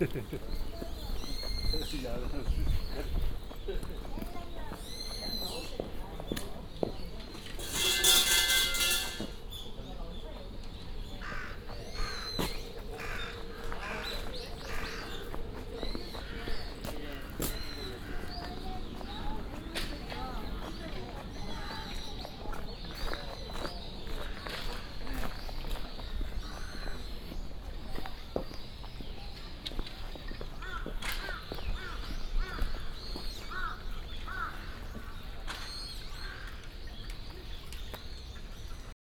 Yarın